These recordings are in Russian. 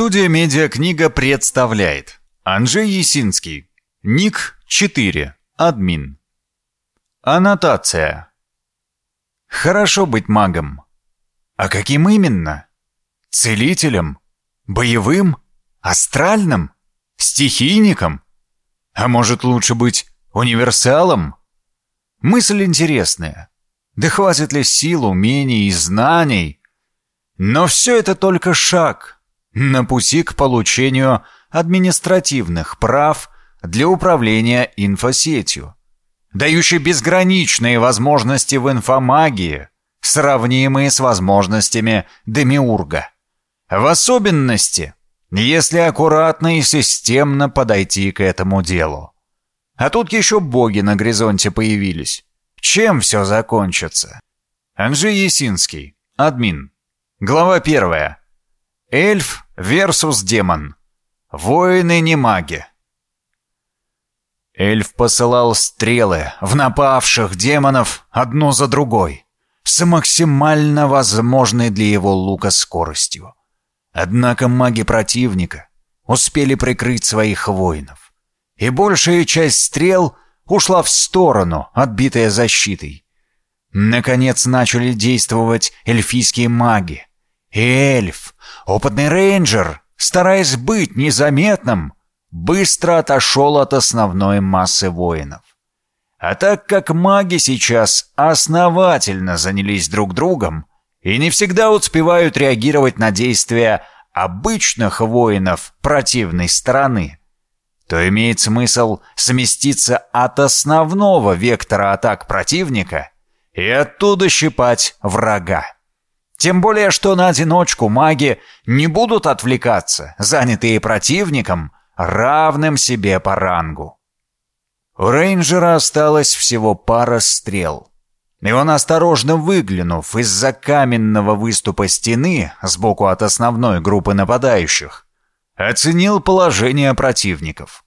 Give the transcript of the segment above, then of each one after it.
Студия «Медиакнига» представляет Анжей Есинский Ник 4 Админ Аннотация Хорошо быть магом. А каким именно? Целителем? Боевым? Астральным? Стихийником? А может лучше быть универсалом? Мысль интересная. Да хватит ли сил, умений и знаний? Но все это только шаг — на пути к получению административных прав для управления инфосетью, дающий безграничные возможности в инфомагии, сравнимые с возможностями Демиурга. В особенности, если аккуратно и системно подойти к этому делу. А тут еще боги на горизонте появились. Чем все закончится? Анжей Есинский, админ. Глава первая. Эльф versus демон. Воины не маги. Эльф посылал стрелы в напавших демонов одну за другой, с максимально возможной для его лука скоростью. Однако маги противника успели прикрыть своих воинов, и большая часть стрел ушла в сторону, отбитая защитой. Наконец начали действовать эльфийские маги, эльф, опытный рейнджер, стараясь быть незаметным, быстро отошел от основной массы воинов. А так как маги сейчас основательно занялись друг другом и не всегда успевают реагировать на действия обычных воинов противной стороны, то имеет смысл сместиться от основного вектора атак противника и оттуда щипать врага. Тем более, что на одиночку маги не будут отвлекаться, занятые противником, равным себе по рангу. У рейнджера осталось всего пара стрел. И он, осторожно выглянув из-за каменного выступа стены сбоку от основной группы нападающих, оценил положение противников.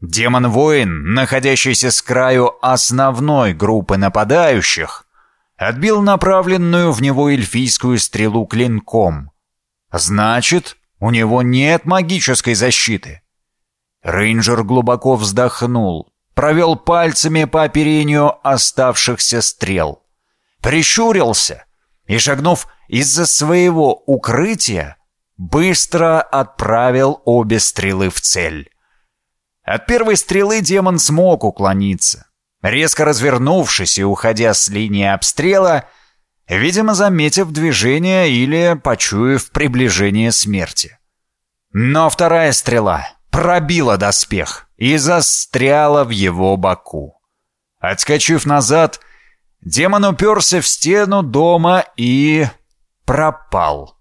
Демон-воин, находящийся с краю основной группы нападающих, отбил направленную в него эльфийскую стрелу клинком. Значит, у него нет магической защиты. Рейнджер глубоко вздохнул, провел пальцами по оперению оставшихся стрел, прищурился и, шагнув из-за своего укрытия, быстро отправил обе стрелы в цель. От первой стрелы демон смог уклониться, Резко развернувшись и уходя с линии обстрела, видимо, заметив движение или почуяв приближение смерти. Но вторая стрела пробила доспех и застряла в его боку. Отскочив назад, демон уперся в стену дома и пропал.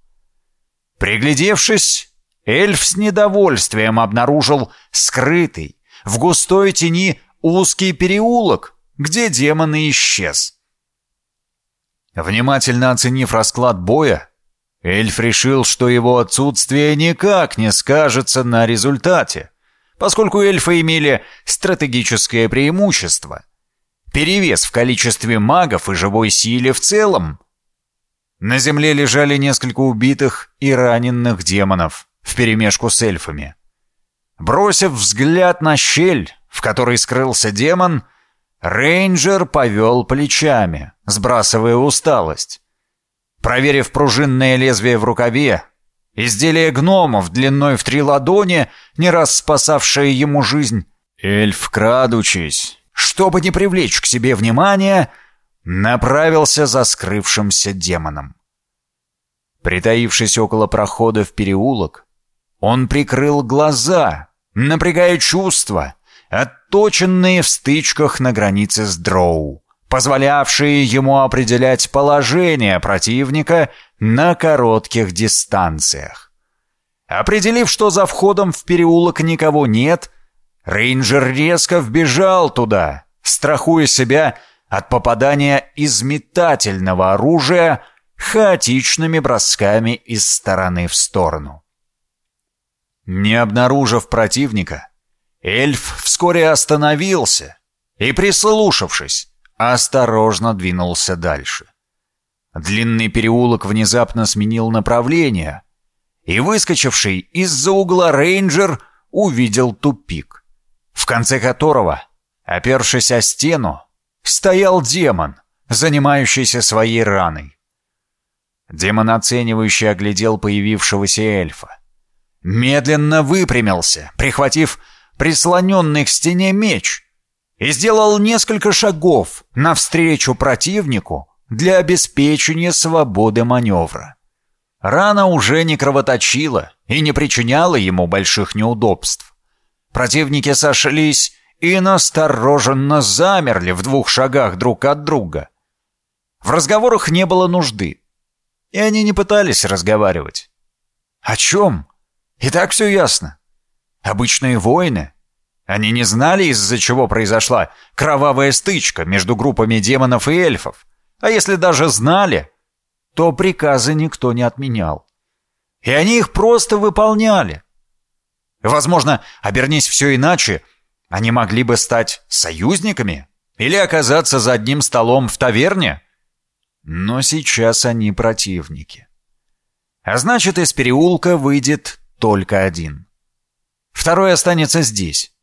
Приглядевшись, эльф с недовольствием обнаружил скрытый, в густой тени узкий переулок, где демон и исчез. Внимательно оценив расклад боя, эльф решил, что его отсутствие никак не скажется на результате, поскольку эльфы имели стратегическое преимущество, перевес в количестве магов и живой силе в целом. На земле лежали несколько убитых и раненых демонов вперемешку с эльфами. Бросив взгляд на щель, в которой скрылся демон, рейнджер повел плечами, сбрасывая усталость. Проверив пружинное лезвие в рукаве, изделие гномов длиной в три ладони, не раз спасавшее ему жизнь, эльф, крадучись, чтобы не привлечь к себе внимания, направился за скрывшимся демоном. Притаившись около прохода в переулок, он прикрыл глаза, напрягая чувства — отточенные в стычках на границе с Дроу, позволявшие ему определять положение противника на коротких дистанциях. Определив, что за входом в переулок никого нет, рейнджер резко вбежал туда, страхуя себя от попадания из метательного оружия хаотичными бросками из стороны в сторону. Не обнаружив противника, Эльф вскоре остановился и, прислушавшись, осторожно двинулся дальше. Длинный переулок внезапно сменил направление, и выскочивший из-за угла рейнджер увидел тупик, в конце которого, опершись о стену, стоял демон, занимающийся своей раной. Демон оценивающе оглядел появившегося эльфа. Медленно выпрямился, прихватив прислоненный к стене меч, и сделал несколько шагов навстречу противнику для обеспечения свободы маневра. Рана уже не кровоточила и не причиняла ему больших неудобств. Противники сошлись и настороженно замерли в двух шагах друг от друга. В разговорах не было нужды, и они не пытались разговаривать. О чем? И так все ясно. Обычные воины. Они не знали, из-за чего произошла кровавая стычка между группами демонов и эльфов. А если даже знали, то приказы никто не отменял. И они их просто выполняли. Возможно, обернись все иначе, они могли бы стать союзниками или оказаться за одним столом в таверне. Но сейчас они противники. А значит, из переулка выйдет только один. Второй останется здесь.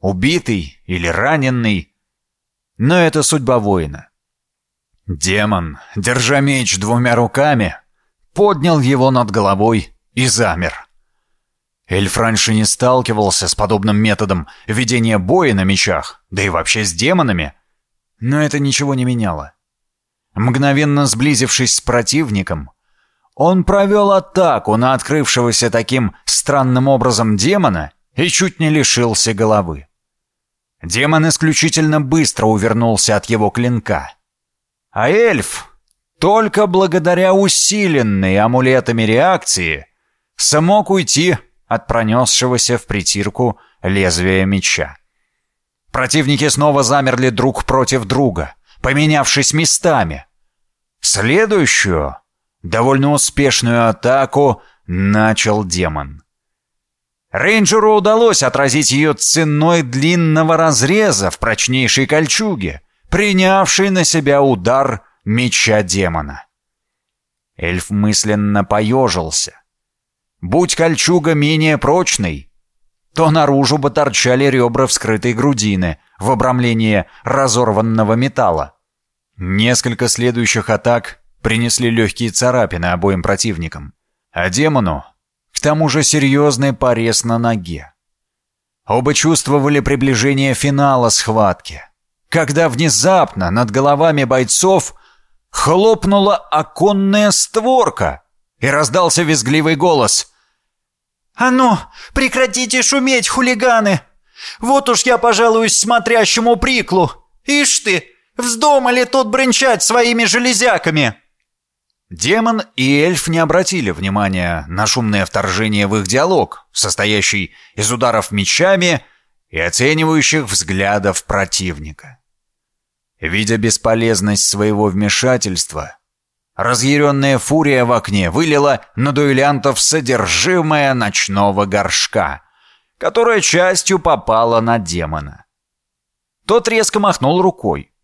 Убитый или раненый. Но это судьба воина. Демон, держа меч двумя руками, поднял его над головой и замер. Эльф раньше не сталкивался с подобным методом ведения боя на мечах, да и вообще с демонами. Но это ничего не меняло. Мгновенно сблизившись с противником, он провел атаку на открывшегося таким странным образом демона и чуть не лишился головы. Демон исключительно быстро увернулся от его клинка. А эльф, только благодаря усиленной амулетами реакции, смог уйти от пронесшегося в притирку лезвия меча. Противники снова замерли друг против друга, поменявшись местами. Следующую, довольно успешную атаку начал демон. Рейнджеру удалось отразить ее ценой длинного разреза в прочнейшей кольчуге, принявшей на себя удар меча демона. Эльф мысленно поежился. Будь кольчуга менее прочной, то наружу бы торчали ребра вскрытой грудины в обрамлении разорванного металла. Несколько следующих атак принесли легкие царапины обоим противникам, а демону к тому же серьезный порез на ноге. Оба чувствовали приближение финала схватки, когда внезапно над головами бойцов хлопнула оконная створка, и раздался визгливый голос. «А ну, прекратите шуметь, хулиганы! Вот уж я пожалуюсь смотрящему приклу! Ишь ты, вздумали тут бренчать своими железяками!» Демон и эльф не обратили внимания на шумное вторжение в их диалог, состоящий из ударов мечами и оценивающих взглядов противника. Видя бесполезность своего вмешательства, Разъяренная фурия в окне вылила на дуэлянтов содержимое ночного горшка, которое частью попало на демона. Тот резко махнул рукой,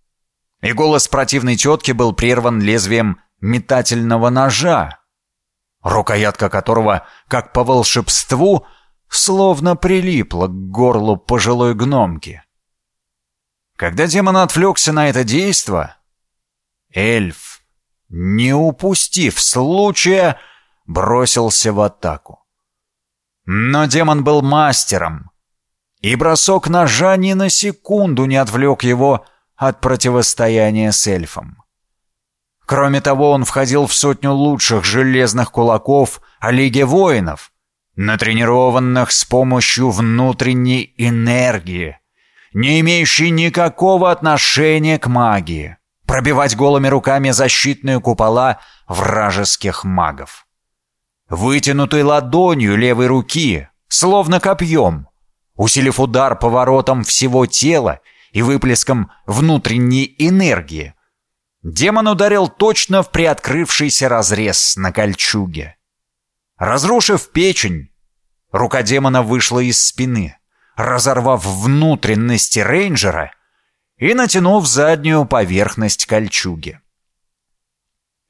и голос противной тетки был прерван лезвием метательного ножа, рукоятка которого, как по волшебству, словно прилипла к горлу пожилой гномки. Когда демон отвлекся на это действо, эльф не упустив случая, бросился в атаку. Но демон был мастером, и бросок ножа ни на секунду не отвлек его от противостояния с эльфом. Кроме того, он входил в сотню лучших железных кулаков о Лиге воинов, натренированных с помощью внутренней энергии, не имеющей никакого отношения к магии пробивать голыми руками защитные купола вражеских магов. Вытянутой ладонью левой руки, словно копьем, усилив удар поворотом всего тела и выплеском внутренней энергии, демон ударил точно в приоткрывшийся разрез на кольчуге. Разрушив печень, рука демона вышла из спины, разорвав внутренности рейнджера и натянув заднюю поверхность кольчуги.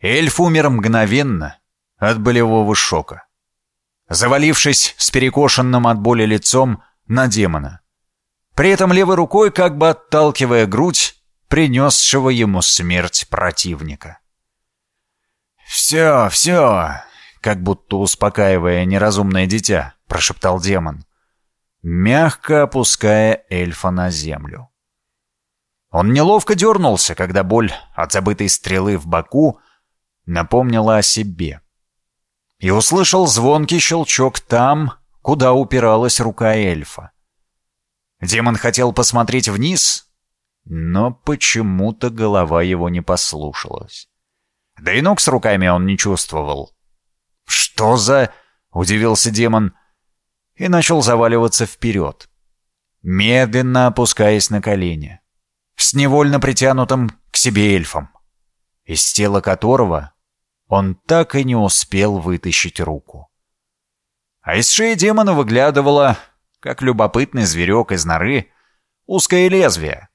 Эльф умер мгновенно от болевого шока. завалившись с перекошенным от боли лицом на демона. При этом левой рукой, как бы отталкивая грудь, принесшего ему смерть противника. «Все, все!» — как будто успокаивая неразумное дитя, прошептал демон, мягко опуская эльфа на землю. Он неловко дернулся, когда боль от забытой стрелы в боку напомнила о себе. И услышал звонкий щелчок там, куда упиралась рука эльфа. Демон хотел посмотреть вниз, но почему-то голова его не послушалась. Да и ног с руками он не чувствовал. «Что за...» — удивился демон и начал заваливаться вперед, медленно опускаясь на колени, с невольно притянутым к себе эльфом, из тела которого он так и не успел вытащить руку. А из шеи демона выглядывало, как любопытный зверек из норы, узкое лезвие,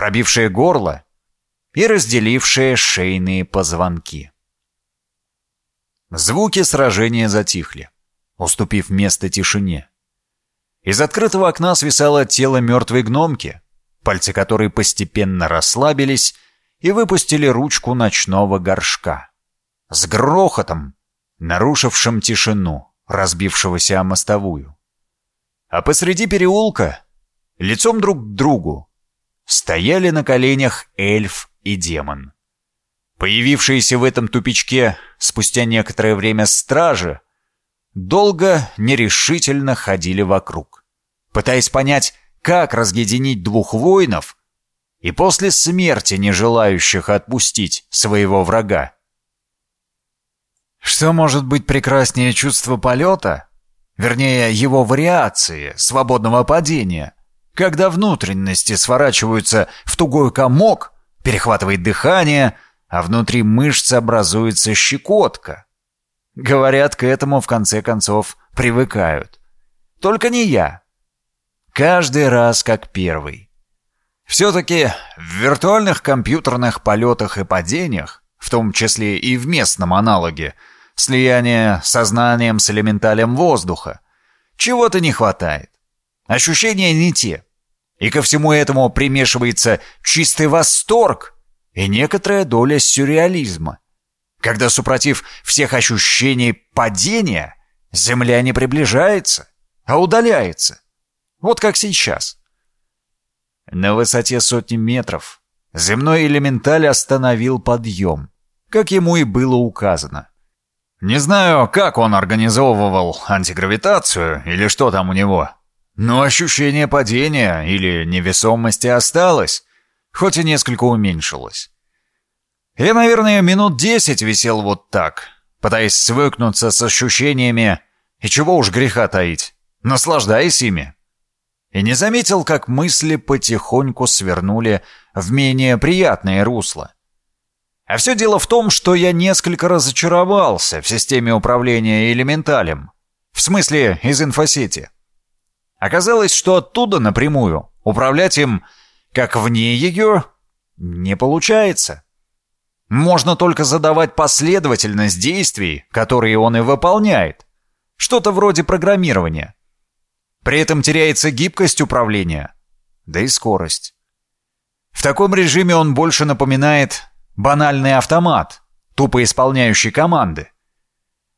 пробившее горло и разделившее шейные позвонки. Звуки сражения затихли, уступив место тишине. Из открытого окна свисало тело мертвой гномки, пальцы которой постепенно расслабились и выпустили ручку ночного горшка. С грохотом, нарушившим тишину, разбившегося о мостовую. А посреди переулка, лицом друг к другу, стояли на коленях эльф и демон. Появившиеся в этом тупичке спустя некоторое время стражи долго нерешительно ходили вокруг, пытаясь понять, как разъединить двух воинов и после смерти не желающих отпустить своего врага. Что может быть прекраснее чувства полета? Вернее, его вариации, свободного падения, когда внутренности сворачиваются в тугой комок, перехватывает дыхание, а внутри мышц образуется щекотка. Говорят, к этому в конце концов привыкают. Только не я. Каждый раз как первый. Все-таки в виртуальных компьютерных полетах и падениях, в том числе и в местном аналоге, слияние сознанием с элементалем воздуха, чего-то не хватает. Ощущения не те. И ко всему этому примешивается чистый восторг и некоторая доля сюрреализма. Когда, супротив всех ощущений падения, Земля не приближается, а удаляется. Вот как сейчас. На высоте сотни метров земной элементаль остановил подъем, как ему и было указано. Не знаю, как он организовывал антигравитацию или что там у него, но ощущение падения или невесомости осталось, хоть и несколько уменьшилось. Я, наверное, минут десять висел вот так, пытаясь свыкнуться с ощущениями, и чего уж греха таить, наслаждаясь ими. И не заметил, как мысли потихоньку свернули в менее приятное русло. А все дело в том, что я несколько разочаровался в системе управления элементалем. В смысле, из инфосети. Оказалось, что оттуда напрямую управлять им, как вне ее, не получается. Можно только задавать последовательность действий, которые он и выполняет. Что-то вроде программирования. При этом теряется гибкость управления, да и скорость. В таком режиме он больше напоминает банальный автомат, тупо исполняющий команды.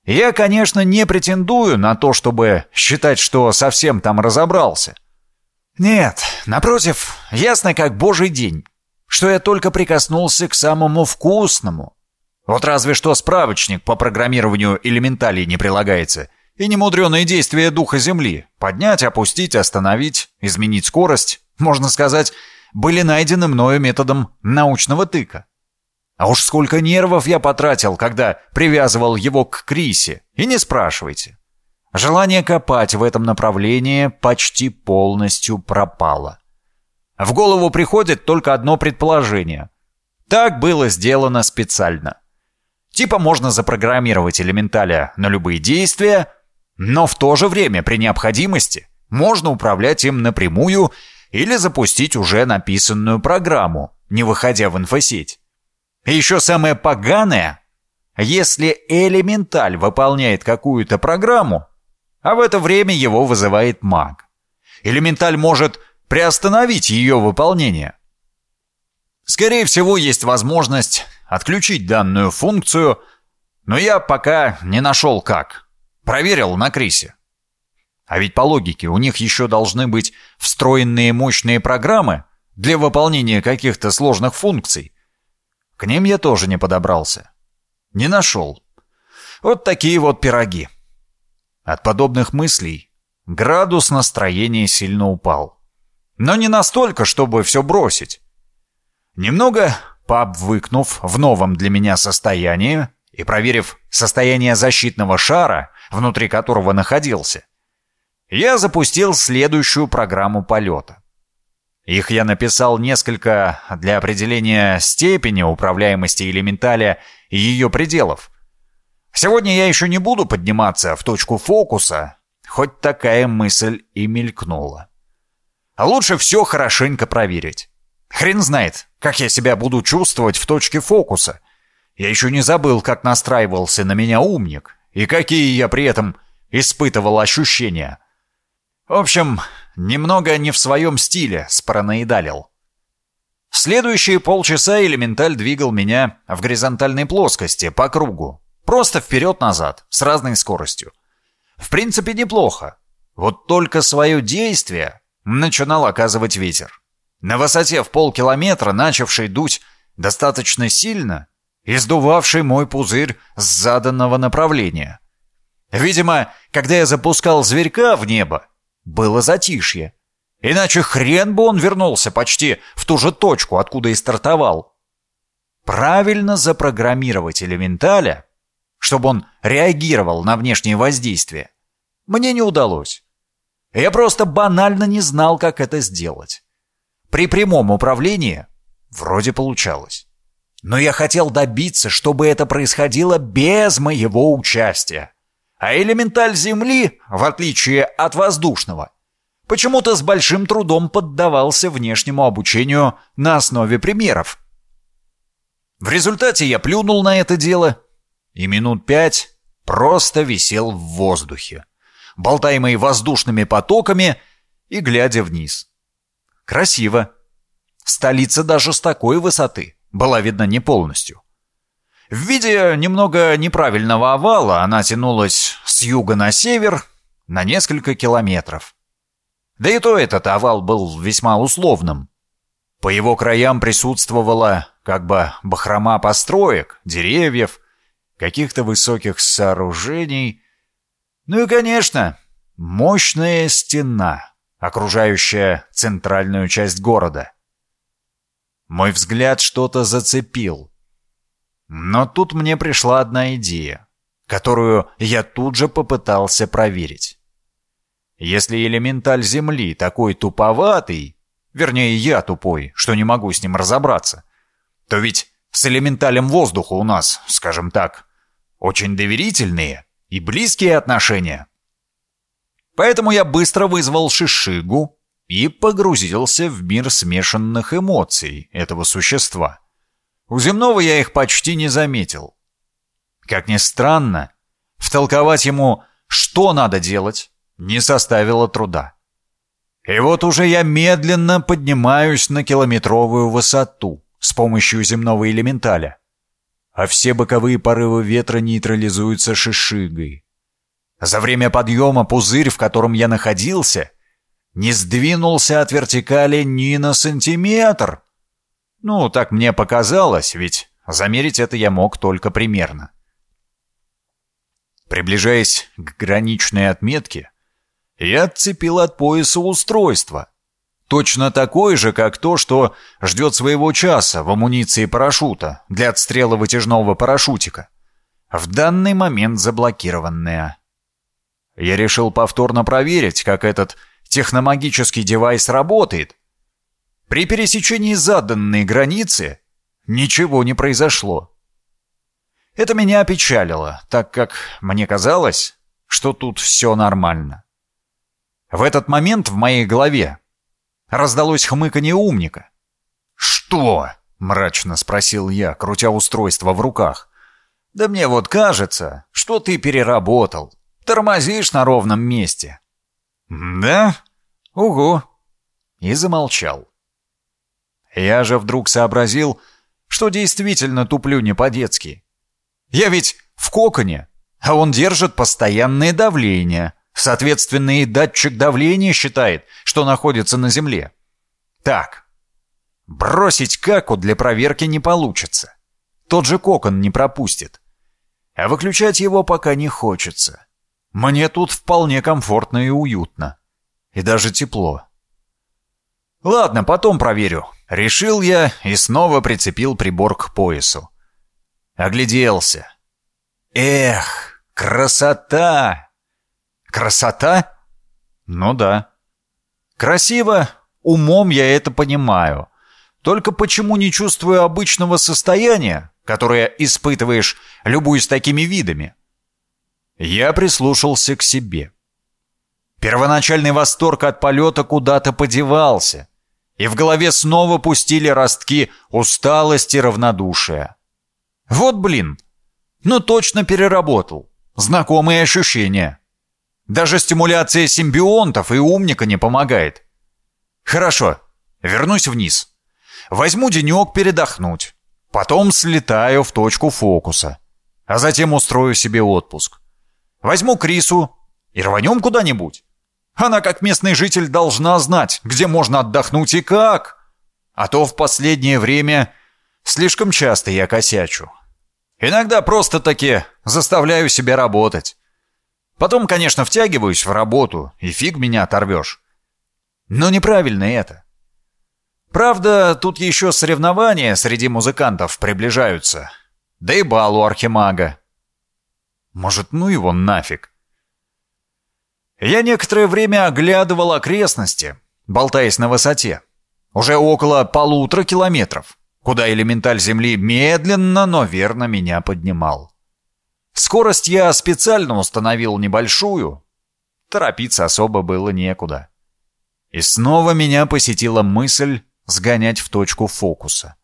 Я, конечно, не претендую на то, чтобы считать, что совсем там разобрался. Нет, напротив, ясно как божий день что я только прикоснулся к самому вкусному. Вот разве что справочник по программированию элементалей не прилагается, и немудреные действия духа Земли — поднять, опустить, остановить, изменить скорость, можно сказать, были найдены мною методом научного тыка. А уж сколько нервов я потратил, когда привязывал его к Крисе, и не спрашивайте. Желание копать в этом направлении почти полностью пропало. В голову приходит только одно предположение. Так было сделано специально. Типа можно запрограммировать элементаля на любые действия, но в то же время при необходимости можно управлять им напрямую или запустить уже написанную программу, не выходя в инфосеть. И еще самое поганое, если элементаль выполняет какую-то программу, а в это время его вызывает маг. Элементаль может приостановить ее выполнение. Скорее всего, есть возможность отключить данную функцию, но я пока не нашел как. Проверил на Крисе. А ведь по логике у них еще должны быть встроенные мощные программы для выполнения каких-то сложных функций. К ним я тоже не подобрался. Не нашел. Вот такие вот пироги. От подобных мыслей градус настроения сильно упал. Но не настолько, чтобы все бросить. Немного пообвыкнув в новом для меня состоянии и проверив состояние защитного шара, внутри которого находился, я запустил следующую программу полета. Их я написал несколько для определения степени управляемости элементаля и ее пределов. Сегодня я еще не буду подниматься в точку фокуса, хоть такая мысль и мелькнула. А лучше все хорошенько проверить. Хрен знает, как я себя буду чувствовать в точке фокуса. Я еще не забыл, как настраивался на меня умник, и какие я при этом испытывал ощущения. В общем, немного не в своем стиле спараноидалил. Следующие полчаса элементаль двигал меня в горизонтальной плоскости, по кругу. Просто вперед-назад, с разной скоростью. В принципе, неплохо. Вот только свое действие начинал оказывать ветер. На высоте в полкилометра, начавший дуть достаточно сильно, издувавший мой пузырь с заданного направления. Видимо, когда я запускал зверька в небо, было затишье. Иначе хрен бы он вернулся почти в ту же точку, откуда и стартовал. Правильно запрограммировать элементаля, чтобы он реагировал на внешнее воздействие, мне не удалось. Я просто банально не знал, как это сделать. При прямом управлении вроде получалось. Но я хотел добиться, чтобы это происходило без моего участия. А элементаль Земли, в отличие от воздушного, почему-то с большим трудом поддавался внешнему обучению на основе примеров. В результате я плюнул на это дело и минут пять просто висел в воздухе, болтаемый воздушными потоками и глядя вниз. Красиво. Столица даже с такой высоты была видна не полностью. В виде немного неправильного овала она тянулась с юга на север на несколько километров. Да и то этот овал был весьма условным. По его краям присутствовала как бы бахрома построек, деревьев, каких-то высоких сооружений. Ну и, конечно, мощная стена, окружающая центральную часть города. Мой взгляд что-то зацепил. Но тут мне пришла одна идея, которую я тут же попытался проверить. Если элементаль Земли такой туповатый, вернее я тупой, что не могу с ним разобраться, то ведь с элементалем воздуха у нас, скажем так, очень доверительные и близкие отношения. Поэтому я быстро вызвал Шишигу и погрузился в мир смешанных эмоций этого существа. У земного я их почти не заметил. Как ни странно, втолковать ему, что надо делать, не составило труда. И вот уже я медленно поднимаюсь на километровую высоту с помощью земного элементаля, а все боковые порывы ветра нейтрализуются шишигой. За время подъема пузырь, в котором я находился, не сдвинулся от вертикали ни на сантиметр. Ну, так мне показалось, ведь замерить это я мог только примерно. Приближаясь к граничной отметке, я отцепил от пояса устройство. Точно такое же, как то, что ждет своего часа в амуниции парашюта для отстрела вытяжного парашютика. В данный момент заблокированное. Я решил повторно проверить, как этот техномагический девайс работает, при пересечении заданной границы ничего не произошло. Это меня опечалило, так как мне казалось, что тут все нормально. В этот момент в моей голове раздалось хмыканье умника. «Что?» — мрачно спросил я, крутя устройство в руках. «Да мне вот кажется, что ты переработал. Тормозишь на ровном месте». «Да? Угу». И замолчал. Я же вдруг сообразил, что действительно туплю не по-детски. Я ведь в коконе, а он держит постоянное давление. Соответственно, и датчик давления считает, что находится на земле. Так, бросить каку для проверки не получится. Тот же кокон не пропустит. А выключать его пока не хочется. Мне тут вполне комфортно и уютно. И даже тепло. Ладно, потом проверю. Решил я и снова прицепил прибор к поясу. Огляделся. Эх, красота! Красота? Ну да. Красиво, умом я это понимаю. Только почему не чувствую обычного состояния, которое испытываешь любуясь такими видами? Я прислушался к себе. Первоначальный восторг от полета куда-то подевался, и в голове снова пустили ростки усталости и равнодушия. Вот блин, ну точно переработал. Знакомые ощущения. Даже стимуляция симбионтов и умника не помогает. Хорошо, вернусь вниз. Возьму денек передохнуть. Потом слетаю в точку фокуса. А затем устрою себе отпуск. Возьму Крису и рванем куда-нибудь. Она, как местный житель, должна знать, где можно отдохнуть и как. А то в последнее время слишком часто я косячу. Иногда просто-таки заставляю себя работать. Потом, конечно, втягиваюсь в работу, и фиг меня оторвешь. Но неправильно это. Правда, тут еще соревнования среди музыкантов приближаются. Да и бал у Архимага. Может, ну его нафиг. Я некоторое время оглядывал окрестности, болтаясь на высоте. Уже около полутора километров, куда элементаль Земли медленно, но верно меня поднимал. Скорость я специально установил небольшую. Торопиться особо было некуда. И снова меня посетила мысль сгонять в точку фокуса.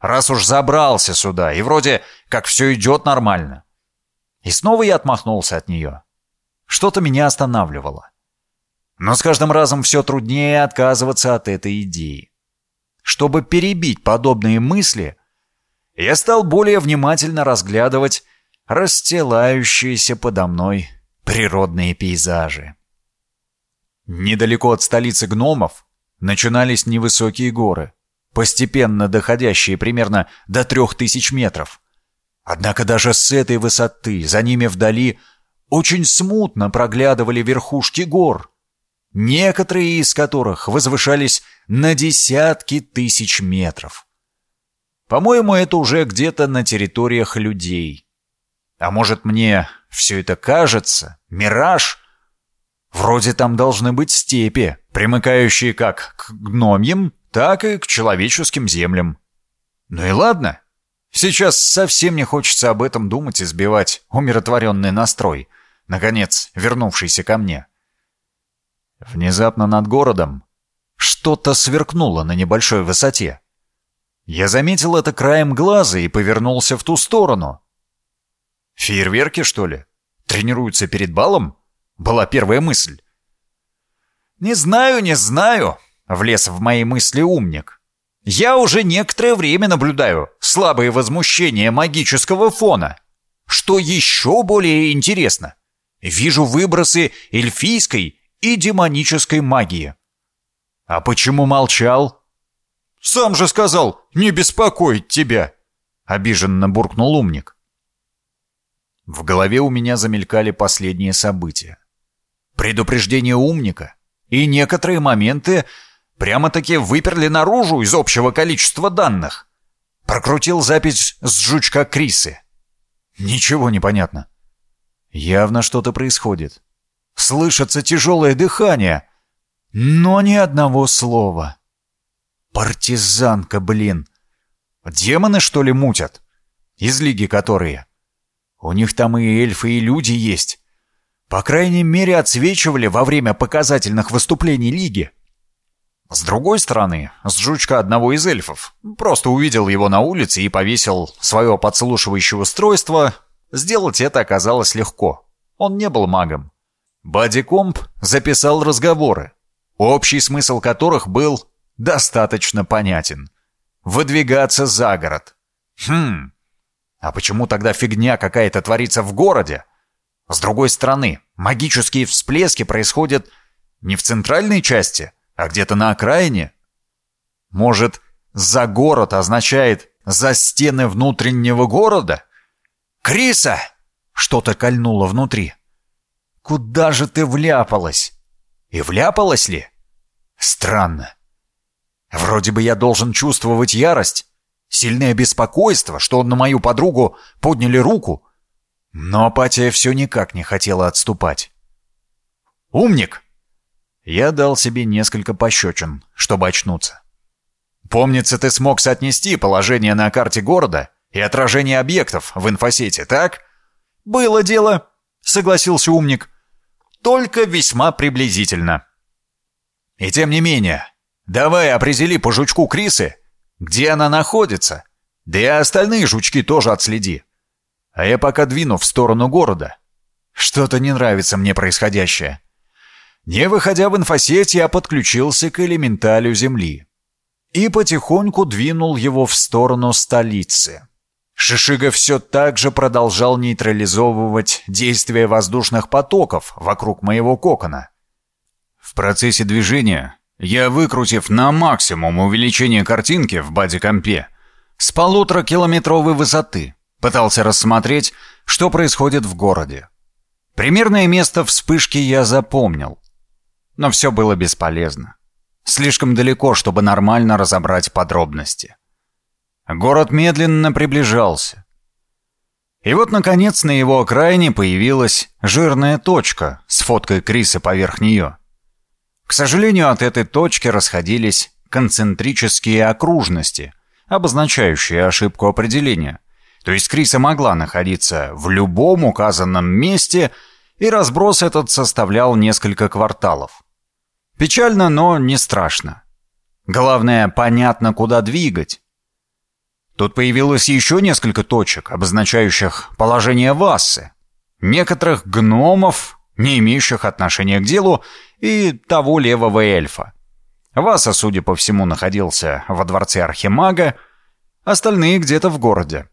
Раз уж забрался сюда, и вроде как все идет нормально. И снова я отмахнулся от нее. Что-то меня останавливало. Но с каждым разом все труднее отказываться от этой идеи. Чтобы перебить подобные мысли, я стал более внимательно разглядывать расстилающиеся подо мной природные пейзажи. Недалеко от столицы гномов начинались невысокие горы, постепенно доходящие примерно до трех тысяч метров. Однако даже с этой высоты за ними вдали очень смутно проглядывали верхушки гор, некоторые из которых возвышались на десятки тысяч метров. По-моему, это уже где-то на территориях людей. А может, мне все это кажется? Мираж? Вроде там должны быть степи, примыкающие как к гномьям, так и к человеческим землям. Ну и ладно. Сейчас совсем не хочется об этом думать и сбивать умиротворенный настрой, наконец вернувшийся ко мне. Внезапно над городом что-то сверкнуло на небольшой высоте. Я заметил это краем глаза и повернулся в ту сторону. «Фейерверки, что ли? Тренируются перед балом?» Была первая мысль. «Не знаю, не знаю», — влез в мои мысли умник. «Я уже некоторое время наблюдаю слабые возмущения магического фона. Что еще более интересно, вижу выбросы эльфийской и демонической магии». «А почему молчал?» «Сам же сказал, не беспокоить тебя!» — обиженно буркнул умник. В голове у меня замелькали последние события предупреждение умника, и некоторые моменты прямо-таки выперли наружу из общего количества данных. Прокрутил запись с жучка Крисы. Ничего не понятно. Явно что-то происходит. Слышится тяжелое дыхание, но ни одного слова. Партизанка, блин. Демоны, что ли, мутят? Из лиги которые. У них там и эльфы, и люди есть. По крайней мере, отсвечивали во время показательных выступлений Лиги. С другой стороны, с жучка одного из эльфов. Просто увидел его на улице и повесил свое подслушивающее устройство. Сделать это оказалось легко. Он не был магом. Бадикомп записал разговоры, общий смысл которых был достаточно понятен. Выдвигаться за город. Хм, а почему тогда фигня какая-то творится в городе? С другой стороны, магические всплески происходят не в центральной части, а где-то на окраине. Может, «за город» означает «за стены внутреннего города»? «Криса!» — что-то кольнуло внутри. Куда же ты вляпалась? И вляпалась ли? Странно. Вроде бы я должен чувствовать ярость, сильное беспокойство, что на мою подругу подняли руку. Но апатия все никак не хотела отступать. «Умник!» Я дал себе несколько пощечин, чтобы очнуться. «Помнится, ты смог соотнести положение на карте города и отражение объектов в инфосете, так?» «Было дело», — согласился умник только весьма приблизительно. И тем не менее, давай определи по жучку Крисы, где она находится, да и остальные жучки тоже отследи. А я пока двину в сторону города. Что-то не нравится мне происходящее. Не выходя в инфосеть, я подключился к элементалю Земли и потихоньку двинул его в сторону столицы. Шишига все так же продолжал нейтрализовывать действие воздушных потоков вокруг моего кокона. В процессе движения я, выкрутив на максимум увеличение картинки в баде-компе, с полуторакилометровой высоты пытался рассмотреть, что происходит в городе. Примерное место вспышки я запомнил. Но все было бесполезно. Слишком далеко, чтобы нормально разобрать подробности. Город медленно приближался. И вот, наконец, на его окраине появилась жирная точка с фоткой Криса поверх нее. К сожалению, от этой точки расходились концентрические окружности, обозначающие ошибку определения. То есть Криса могла находиться в любом указанном месте, и разброс этот составлял несколько кварталов. Печально, но не страшно. Главное, понятно, куда двигать. Тут появилось еще несколько точек, обозначающих положение Вассы, некоторых гномов, не имеющих отношения к делу, и того левого эльфа. Васа, судя по всему, находился во дворце Архимага, остальные где-то в городе.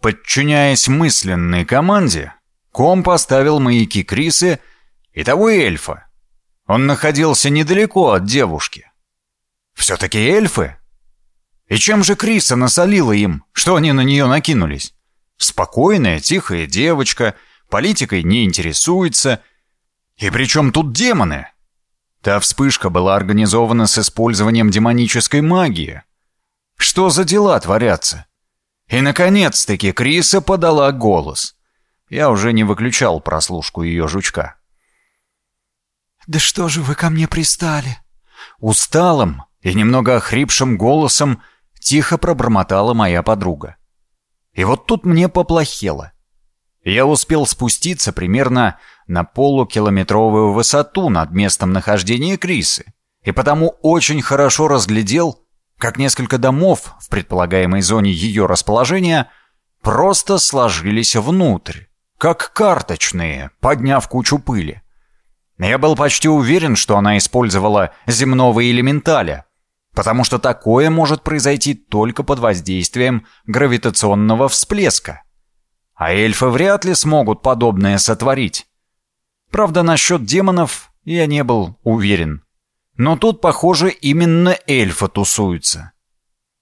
Подчиняясь мысленной команде, Ком поставил маяки Крисы и того эльфа. Он находился недалеко от девушки. Все-таки эльфы и чем же Криса насолила им, что они на нее накинулись? Спокойная, тихая девочка, политикой не интересуется. И при чем тут демоны? Та вспышка была организована с использованием демонической магии. Что за дела творятся? И, наконец-таки, Криса подала голос. Я уже не выключал прослушку ее жучка. «Да что же вы ко мне пристали?» Усталым и немного охрипшим голосом Тихо пробормотала моя подруга. И вот тут мне поплохело. Я успел спуститься примерно на полукилометровую высоту над местом нахождения Крисы, и потому очень хорошо разглядел, как несколько домов в предполагаемой зоне ее расположения просто сложились внутрь, как карточные, подняв кучу пыли. Я был почти уверен, что она использовала земного элементаля, потому что такое может произойти только под воздействием гравитационного всплеска. А эльфы вряд ли смогут подобное сотворить. Правда, насчет демонов я не был уверен. Но тут, похоже, именно эльфы тусуются.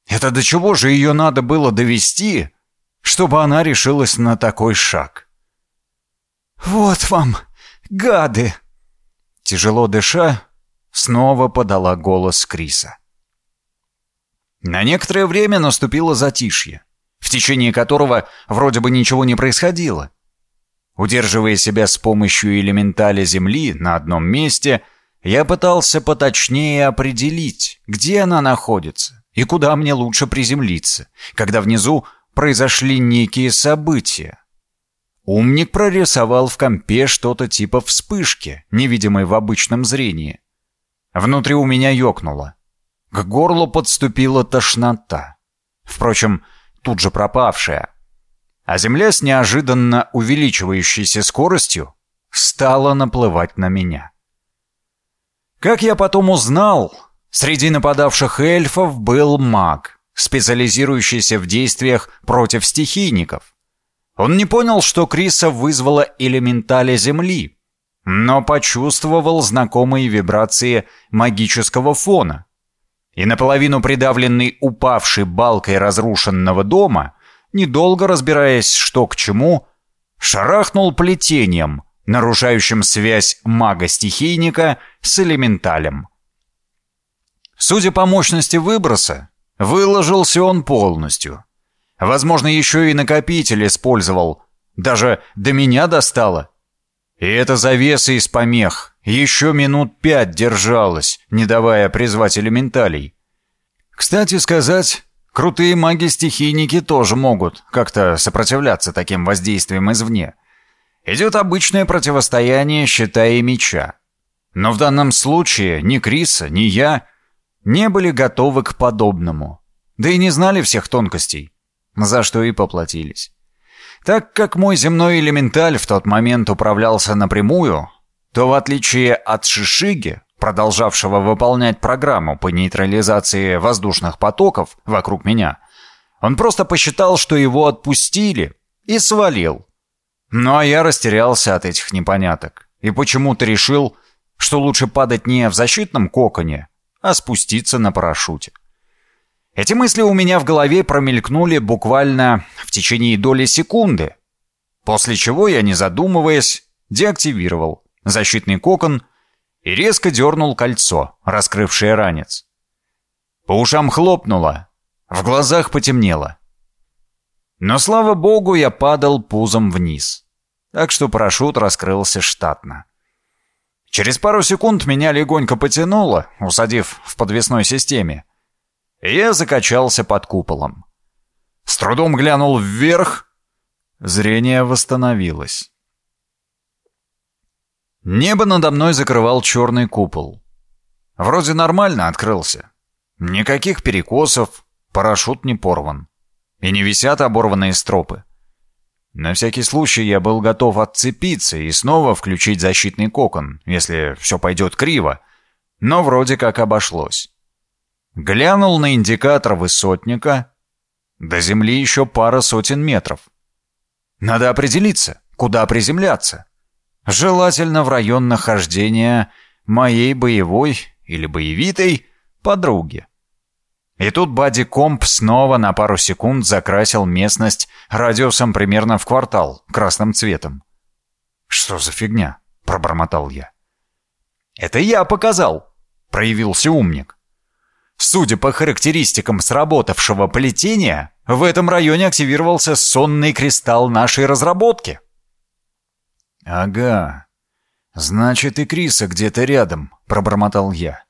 Это до чего же ее надо было довести, чтобы она решилась на такой шаг? «Вот вам, гады!» Тяжело дыша, снова подала голос Криса. На некоторое время наступило затишье, в течение которого вроде бы ничего не происходило. Удерживая себя с помощью элементаля Земли на одном месте, я пытался поточнее определить, где она находится и куда мне лучше приземлиться, когда внизу произошли некие события. Умник прорисовал в компе что-то типа вспышки, невидимой в обычном зрении. Внутри у меня ёкнуло. К горлу подступила тошнота. Впрочем, тут же пропавшая. а Земля с неожиданно увеличивающейся скоростью стала наплывать на меня. Как я потом узнал, среди нападавших эльфов был маг, специализирующийся в действиях против стихийников. Он не понял, что Криса вызвала элементали Земли, но почувствовал знакомые вибрации магического фона. И наполовину придавленный упавшей балкой разрушенного дома, недолго разбираясь, что к чему, шарахнул плетением, нарушающим связь мага-стихийника с элементалем. Судя по мощности выброса, выложился он полностью. Возможно, еще и накопитель использовал. Даже до меня достало. И эта завеса из помех еще минут пять держалась, не давая призвать элементалей. Кстати сказать, крутые маги-стихийники тоже могут как-то сопротивляться таким воздействиям извне. Идет обычное противостояние щита и меча. Но в данном случае ни Криса, ни я не были готовы к подобному. Да и не знали всех тонкостей, за что и поплатились. Так как мой земной элементаль в тот момент управлялся напрямую, то в отличие от Шишиги, продолжавшего выполнять программу по нейтрализации воздушных потоков вокруг меня, он просто посчитал, что его отпустили, и свалил. Ну а я растерялся от этих непоняток и почему-то решил, что лучше падать не в защитном коконе, а спуститься на парашюте. Эти мысли у меня в голове промелькнули буквально в течение доли секунды, после чего я, не задумываясь, деактивировал защитный кокон и резко дернул кольцо, раскрывшее ранец. По ушам хлопнуло, в глазах потемнело. Но, слава богу, я падал пузом вниз, так что парашют раскрылся штатно. Через пару секунд меня легонько потянуло, усадив в подвесной системе, я закачался под куполом. С трудом глянул вверх. Зрение восстановилось. Небо надо мной закрывал черный купол. Вроде нормально открылся. Никаких перекосов, парашют не порван. И не висят оборванные стропы. На всякий случай я был готов отцепиться и снова включить защитный кокон, если все пойдет криво, но вроде как обошлось. Глянул на индикатор высотника. До земли еще пара сотен метров. Надо определиться, куда приземляться. Желательно в район нахождения моей боевой или боевитой подруги. И тут Бади-комп снова на пару секунд закрасил местность радиусом примерно в квартал красным цветом. «Что за фигня?» — пробормотал я. «Это я показал!» — проявился умник. Судя по характеристикам сработавшего плетения, в этом районе активировался сонный кристалл нашей разработки. «Ага. Значит, и Криса где-то рядом», — пробормотал я.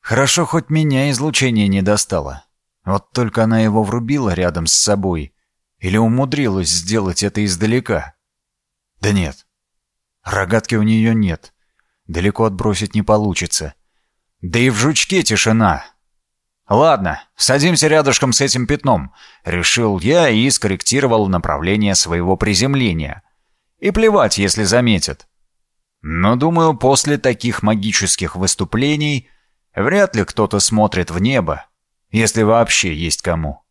«Хорошо, хоть меня излучение не достало. Вот только она его врубила рядом с собой. Или умудрилась сделать это издалека. Да нет. Рогатки у нее нет. Далеко отбросить не получится. Да и в жучке тишина. «Ладно, садимся рядышком с этим пятном», — решил я и скорректировал направление своего приземления. И плевать, если заметят. Но, думаю, после таких магических выступлений вряд ли кто-то смотрит в небо, если вообще есть кому.